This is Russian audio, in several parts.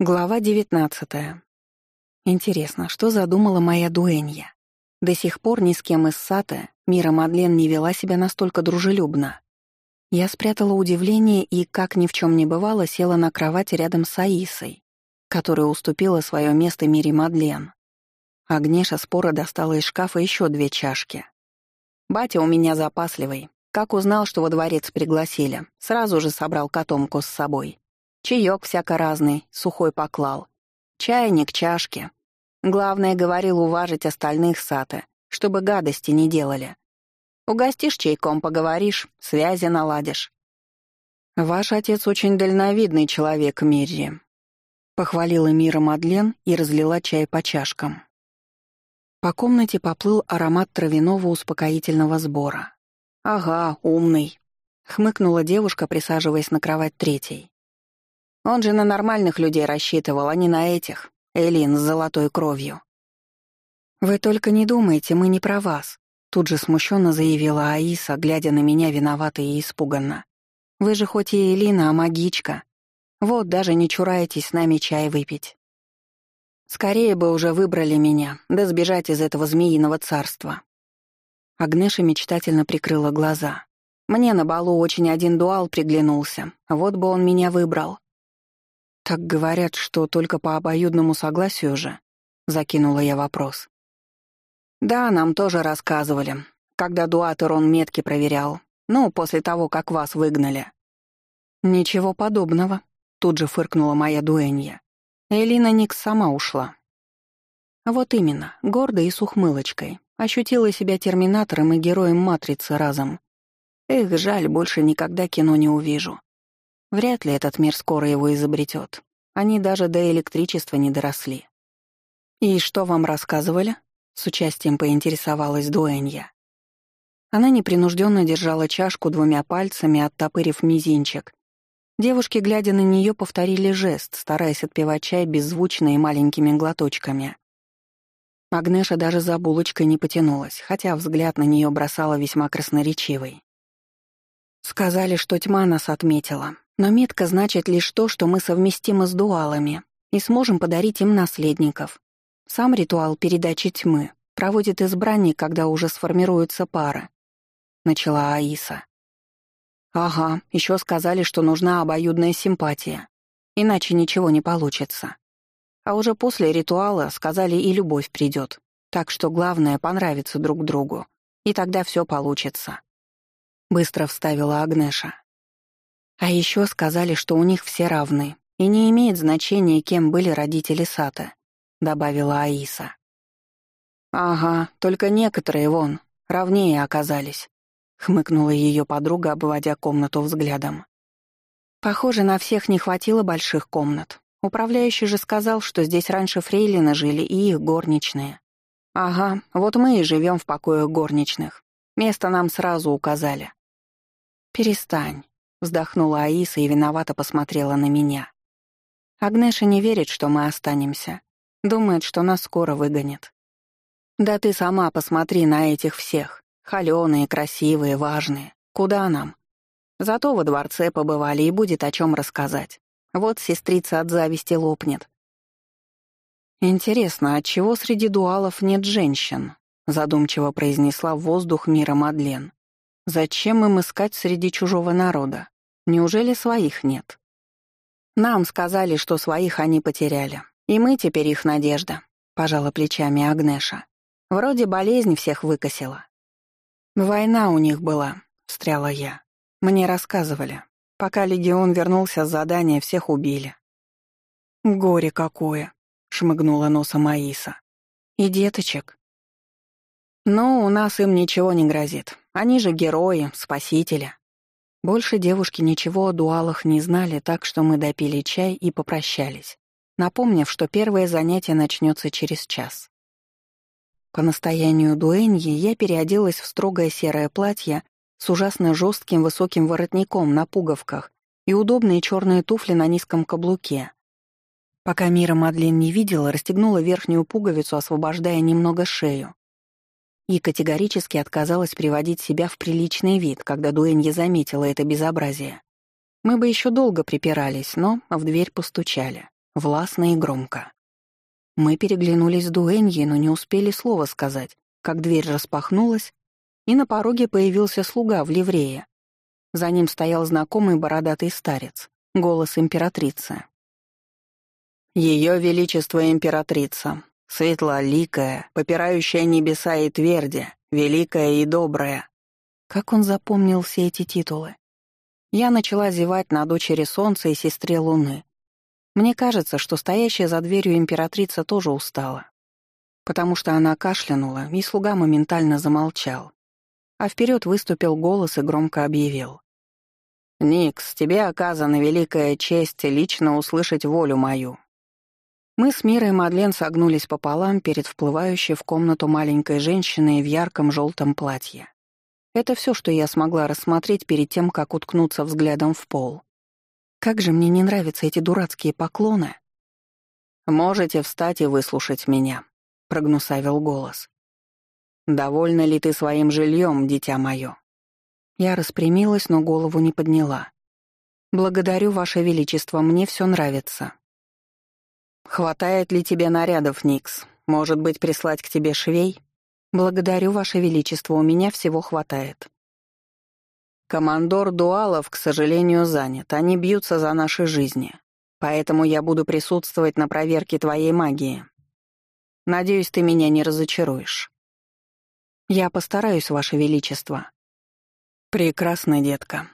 Глава девятнадцатая. Интересно, что задумала моя дуэнья? До сих пор ни с кем из Сата Мира Мадлен не вела себя настолько дружелюбно. Я спрятала удивление и, как ни в чем не бывало, села на кровати рядом с Аисой, которая уступила свое место Мире Мадлен. Агнеша спора достала из шкафа еще две чашки. «Батя у меня запасливый. Как узнал, что во дворец пригласили, сразу же собрал котомку с собой. Чаёк всяко разный, сухой поклал. Чайник, чашки. Главное, говорил уважить остальных саты, чтобы гадости не делали. Угостишь чайком, поговоришь, связи наладишь. «Ваш отец очень дальновидный человек, Мирри», — похвалила Мира Мадлен и разлила чай по чашкам. По комнате поплыл аромат травяного успокоительного сбора. «Ага, умный», — хмыкнула девушка, присаживаясь на кровать третьей. Он же на нормальных людей рассчитывал, а не на этих. Элин с золотой кровью. «Вы только не думайте, мы не про вас», — тут же смущенно заявила Аиса, глядя на меня виновато и испуганно. «Вы же хоть и Элина, а магичка. Вот даже не чураетесь с нами чай выпить. Скорее бы уже выбрали меня, да сбежать из этого змеиного царства». Агнеша мечтательно прикрыла глаза. «Мне на балу очень один дуал приглянулся, вот бы он меня выбрал. «Так говорят, что только по обоюдному согласию же?» — закинула я вопрос. «Да, нам тоже рассказывали, когда дуатер он метки проверял. Ну, после того, как вас выгнали». «Ничего подобного», — тут же фыркнула моя дуэнья. Элина Никс сама ушла. Вот именно, гордо и с ухмылочкой. Ощутила себя терминатором и героем «Матрицы» разом. Эх, жаль, больше никогда кино не увижу. Вряд ли этот мир скоро его изобретет. Они даже до электричества не доросли. «И что вам рассказывали?» — с участием поинтересовалась Дуэнья. Она непринужденно держала чашку двумя пальцами, оттопырив мизинчик. Девушки, глядя на нее, повторили жест, стараясь отпивать чай беззвучно и маленькими глоточками. Агнеша даже за булочкой не потянулась, хотя взгляд на нее бросала весьма красноречивый. Сказали, что тьма нас отметила, но метка значит лишь то, что мы совместимы с дуалами и сможем подарить им наследников. Сам ритуал передачи тьмы проводит избранник, когда уже сформируется пара. Начала Аиса. Ага, еще сказали, что нужна обоюдная симпатия. Иначе ничего не получится. А уже после ритуала сказали и любовь придет. Так что главное — понравиться друг другу. И тогда все получится. Быстро вставила Агнеша. А еще сказали, что у них все равны, и не имеет значения, кем были родители Сата, добавила Аиса. Ага, только некоторые вон равнее оказались, хмыкнула ее подруга, обводя комнату взглядом. Похоже, на всех не хватило больших комнат. Управляющий же сказал, что здесь раньше фрейлины жили и их горничные. Ага, вот мы и живем в покоях горничных. Место нам сразу указали. Перестань. Вздохнула Аиса и виновато посмотрела на меня. Агнеша не верит, что мы останемся. Думает, что нас скоро выгонят. Да ты сама посмотри на этих всех. Холёные, красивые, важные. Куда нам? Зато во дворце побывали и будет о чем рассказать. Вот сестрица от зависти лопнет. «Интересно, отчего среди дуалов нет женщин?» — задумчиво произнесла в воздух мира Мадлен. «Зачем им искать среди чужого народа? Неужели своих нет? Нам сказали, что своих они потеряли. И мы теперь их надежда, пожала плечами Агнеша. Вроде болезнь всех выкосила. Война у них была, встряла я. Мне рассказывали. Пока легион вернулся с задания, всех убили. Горе какое, шмыгнула носом Аиса. И деточек. Но у нас им ничего не грозит. Они же герои, спасители. Больше девушки ничего о дуалах не знали, так что мы допили чай и попрощались, напомнив, что первое занятие начнется через час. По настоянию Дуэньи я переоделась в строгое серое платье с ужасно жестким высоким воротником на пуговках и удобные черные туфли на низком каблуке. Пока Мира Мадлен не видела, расстегнула верхнюю пуговицу, освобождая немного шею, и категорически отказалась приводить себя в приличный вид, когда Дуэнья заметила это безобразие. Мы бы еще долго припирались, но в дверь постучали. властно и громко. Мы переглянулись с Дуэньей, но не успели слова сказать, как дверь распахнулась, и на пороге появился слуга в ливрее. За ним стоял знакомый бородатый старец, голос императрицы. «Ее Величество Императрица, светлоликая, попирающая небеса и тверди, великая и добрая». Как он запомнил все эти титулы? Я начала зевать на дочери Солнца и сестре Луны. Мне кажется, что стоящая за дверью императрица тоже устала, потому что она кашлянула, и слуга моментально замолчал. А вперед выступил голос и громко объявил. «Никс, тебе оказана великая честь лично услышать волю мою». Мы с Мирой Мадлен согнулись пополам перед вплывающей в комнату маленькой женщиной в ярком желтом платье. Это все, что я смогла рассмотреть перед тем, как уткнуться взглядом в пол. Как же мне не нравятся эти дурацкие поклоны. «Можете встать и выслушать меня», — прогнусавил голос. «Довольна ли ты своим жильем, дитя мое?» Я распрямилась, но голову не подняла. «Благодарю, Ваше Величество, мне все нравится». «Хватает ли тебе нарядов, Никс? Может быть, прислать к тебе швей?» «Благодарю, Ваше Величество, у меня всего хватает». «Командор Дуалов, к сожалению, занят. Они бьются за наши жизни. Поэтому я буду присутствовать на проверке твоей магии. Надеюсь, ты меня не разочаруешь». «Я постараюсь, Ваше Величество». «Прекрасно, детка».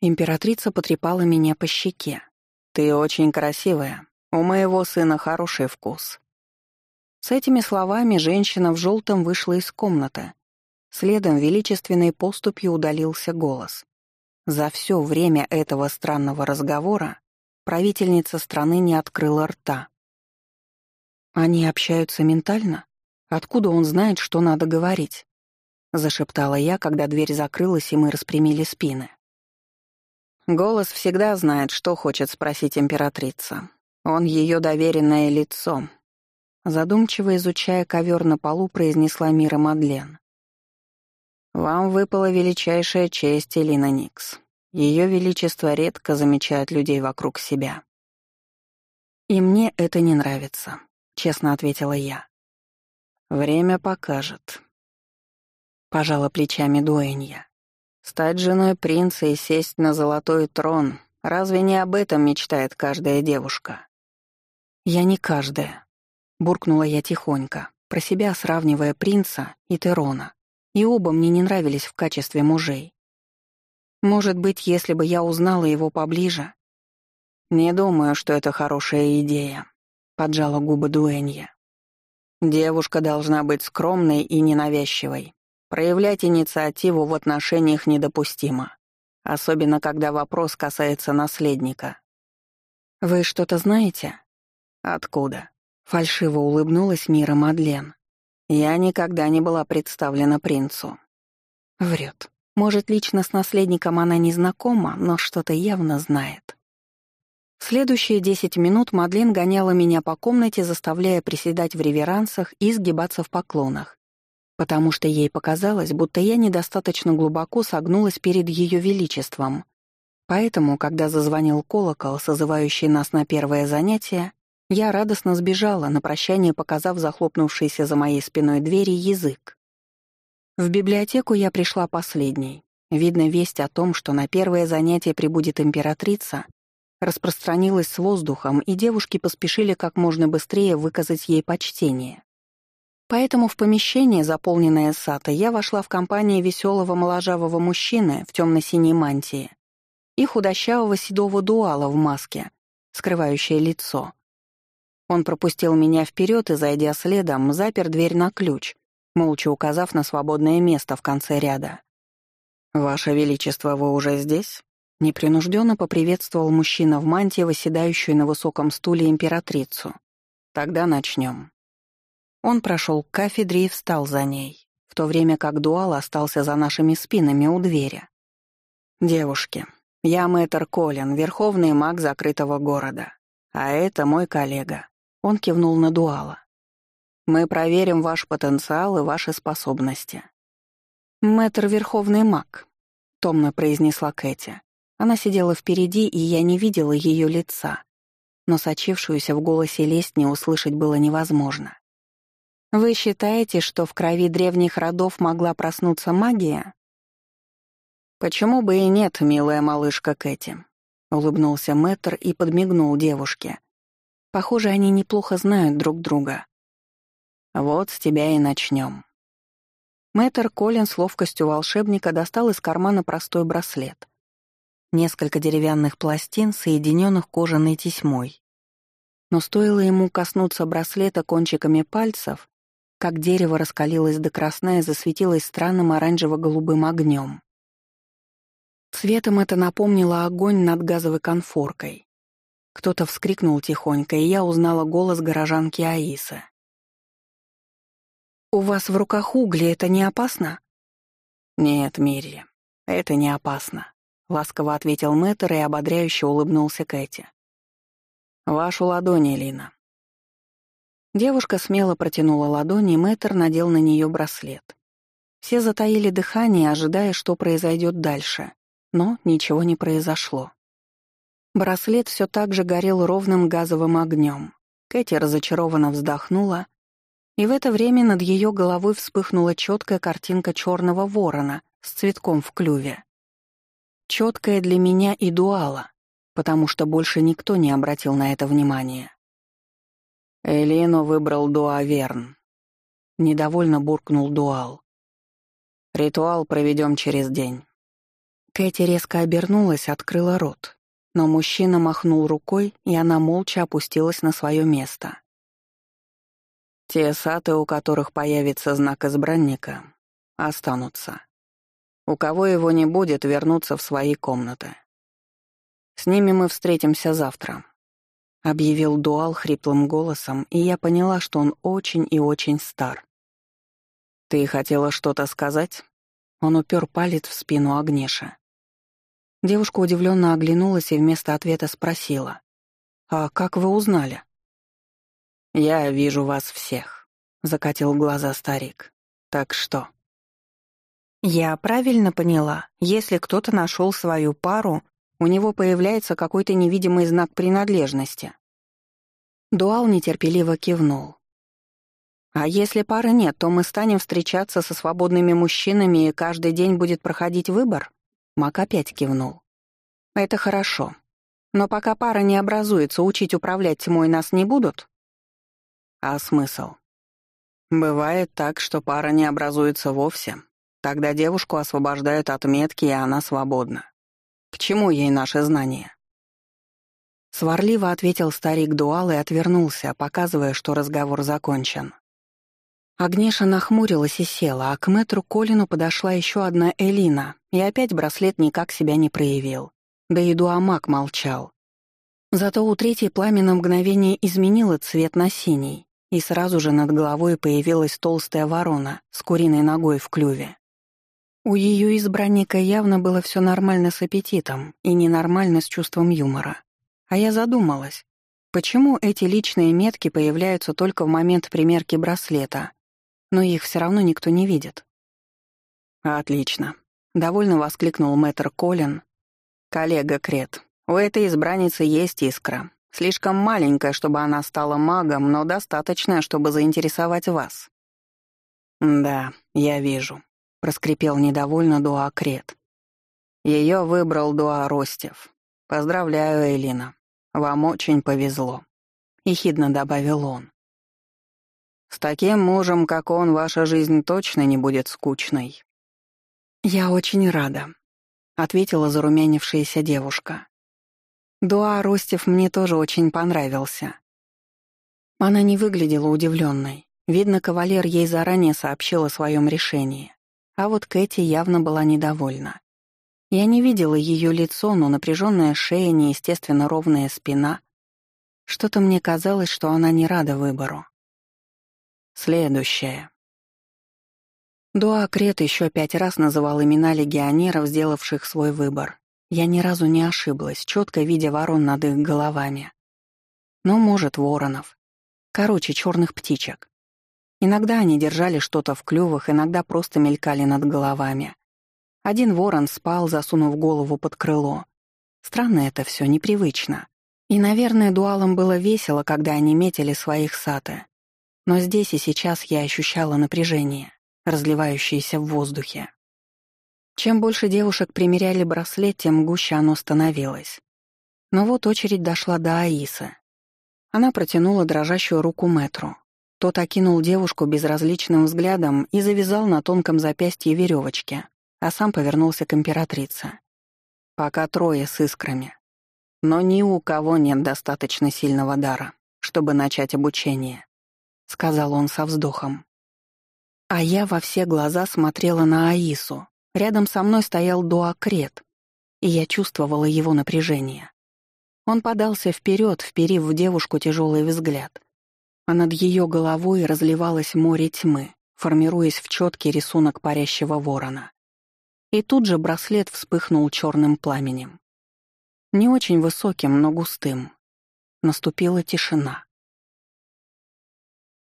Императрица потрепала меня по щеке. «Ты очень красивая. У моего сына хороший вкус. С этими словами женщина в желтом вышла из комнаты. Следом величественной поступью удалился голос. За все время этого странного разговора правительница страны не открыла рта. «Они общаются ментально? Откуда он знает, что надо говорить?» — зашептала я, когда дверь закрылась, и мы распрямили спины. Голос всегда знает, что хочет спросить императрица. Он ее доверенное лицо, Задумчиво изучая ковер на полу, произнесла Мира Мадлен. «Вам выпала величайшая честь, Элина Никс. Ее Величество редко замечает людей вокруг себя». «И мне это не нравится», — честно ответила я. «Время покажет». Пожала плечами Дуэнья. «Стать женой принца и сесть на золотой трон — разве не об этом мечтает каждая девушка?» «Я не каждая», Буркнула я тихонько, про себя сравнивая принца и Терона, и оба мне не нравились в качестве мужей. Может быть, если бы я узнала его поближе? Не думаю, что это хорошая идея, поджала губы Дуэнья. Девушка должна быть скромной и ненавязчивой. Проявлять инициативу в отношениях недопустимо, особенно когда вопрос касается наследника. Вы что-то знаете? Откуда? Фальшиво улыбнулась Мира Мадлен. Я никогда не была представлена принцу. Врет. Может, лично с наследником она не знакома, но что-то явно знает. Следующие десять минут Мадлен гоняла меня по комнате, заставляя приседать в реверансах и сгибаться в поклонах, потому что ей показалось, будто я недостаточно глубоко согнулась перед ее величеством. Поэтому, когда зазвонил колокол, созывающий нас на первое занятие, я радостно сбежала, на прощание показав захлопнувшийся за моей спиной двери язык. В библиотеку я пришла последней. Видно, весть о том, что на первое занятие прибудет императрица, распространилась с воздухом, и девушки поспешили как можно быстрее выказать ей почтение. Поэтому в помещение, заполненное сата, я вошла в компанию веселого моложавого мужчины в темно-синей мантии и худощавого седого дуала в маске, скрывающее лицо. Он пропустил меня вперед и, зайдя следом, запер дверь на ключ, молча указав на свободное место в конце ряда. «Ваше Величество, вы уже здесь?» Непринужденно поприветствовал мужчина в мантии, восседающую на высоком стуле императрицу. «Тогда начнем». Он прошел к кафедре и встал за ней, в то время как дуал остался за нашими спинами у двери. «Девушки, я мэтр Колин, верховный маг закрытого города, а это мой коллега, он кивнул на дуала. «Мы проверим ваш потенциал и ваши способности». «Мэтр — верховный маг», — томно произнесла Кэти. Она сидела впереди, и я не видела ее лица. но сочившуюся в голосе лесть не услышать было невозможно. «Вы считаете, что в крови древних родов могла проснуться магия?» «Почему бы и нет, милая малышка Кэти?» — улыбнулся Мэттер и подмигнул девушке. Похоже, они неплохо знают друг друга. «Вот с тебя и начнем. Мэтр Колин с ловкостью волшебника достал из кармана простой браслет. Несколько деревянных пластин, соединенных кожаной тесьмой. Но стоило ему коснуться браслета кончиками пальцев, как дерево раскалилось до красна и засветилось странным оранжево-голубым огнем. Цветом это напомнило огонь над газовой конфоркой. Кто-то вскрикнул тихонько, и я узнала голос горожанки Аисы. «У вас в руках угли, это не опасно?» «Нет, Мирри, это не опасно», — ласково ответил Мэтр и ободряюще улыбнулся Кэти. «Вашу ладонь, Элина». Девушка смело протянула ладонь, и Мэтр надел на нее браслет. Все затаили дыхание, ожидая, что произойдет дальше, но ничего не произошло. Браслет все так же горел ровным газовым огнем. Кэти разочарованно вздохнула, и в это время над ее головой вспыхнула четкая картинка черного ворона с цветком в клюве. Четкая для меня и дуала, потому что больше никто не обратил на это внимания. Элину выбрал Дуаверн. Недовольно буркнул Дуал. Ритуал проведем через день. Кэти резко обернулась, открыла рот. Но мужчина махнул рукой, и она молча опустилась на свое место. Те саты, у которых появится знак избранника, останутся. У кого его не будет, вернутся в свои комнаты. С ними мы встретимся завтра», — объявил Дуал хриплым голосом, и я поняла, что он очень и очень стар. «Ты хотела что-то сказать?» Он упер палец в спину Агнеша. Девушка удивленно оглянулась и вместо ответа спросила. «А как вы узнали?» «Я вижу вас всех», — закатил глаза старик. «Так что?» «Я правильно поняла, если кто-то нашел свою пару, у него появляется какой-то невидимый знак принадлежности». Дуал нетерпеливо кивнул. «А если пары нет, то мы станем встречаться со свободными мужчинами, и каждый день будет проходить выбор?» Мак опять кивнул. «Это хорошо. Но пока пара не образуется, учить управлять тьмой нас не будут?» А смысл? Бывает так, что пара не образуется вовсе. Тогда девушку освобождают от метки, и она свободна. К чему ей наши знания? Сварливо ответил старик Дуал и отвернулся, показывая, что разговор закончен. Агнеша нахмурилась и села, а к мэтру Колину подошла еще одна Элина, и опять браслет никак себя не проявил. Да и Дуамак молчал. Зато у третьей пламя на мгновение изменило цвет на синий, и сразу же над головой появилась толстая ворона с куриной ногой в клюве. У ее избранника явно было все нормально с аппетитом и ненормально с чувством юмора. А я задумалась, почему эти личные метки появляются только в момент примерки браслета, но их все равно никто не видит. «Отлично», — довольно воскликнул мэтр Колин. «Коллега Крет, у этой избранницы есть искра, Слишком маленькая, чтобы она стала магом, но достаточная, чтобы заинтересовать вас». «Да, я вижу», — проскрипел недовольно Дуа Крет. Ее выбрал Дуа Ростев. Поздравляю, Элина. Вам очень повезло», — ехидно добавил он. «С таким мужем, как он, ваша жизнь точно не будет скучной». «Я очень рада», — ответила зарумянившаяся девушка. Дуа Ростев мне тоже очень понравился. Она не выглядела удивленной. Видно, кавалер ей заранее сообщил о своем решении. А вот Кэти явно была недовольна. Я не видела ее лицо, но напряженная шея, неестественно ровная спина. Что-то мне казалось, что она не рада выбору. Следующее. Дуа Крет еще пять раз называл имена легионеров, сделавших свой выбор, я ни разу не ошиблась, четко видя ворон над их головами. Но, может, воронов. Короче, черных птичек. Иногда они держали что-то в клювах, иногда просто мелькали над головами. Один ворон спал, засунув голову под крыло. Странно это все, непривычно. И, наверное, дуалам было весело, когда они метили своих саты. Но здесь и сейчас я ощущала напряжение, разливающееся в воздухе. Чем больше девушек примеряли браслет, тем гуще оно становилось. Но вот очередь дошла до Аисы. Она протянула дрожащую руку Мэтру. Тот окинул девушку безразличным взглядом и завязал на тонком запястье веревочки, а сам повернулся к императрице. «Пока трое с искрами. Но ни у кого нет достаточно сильного дара, чтобы начать обучение», — сказал он со вздохом. А я во все глаза смотрела на Аису. Рядом со мной стоял Дуакрет, и я чувствовала его напряжение. Он подался вперед, вперив в девушку тяжелый взгляд. А над ее головой разливалось море тьмы, формируясь в четкий рисунок парящего ворона. И тут же браслет вспыхнул черным пламенем. Не очень высоким, но густым. Наступила тишина.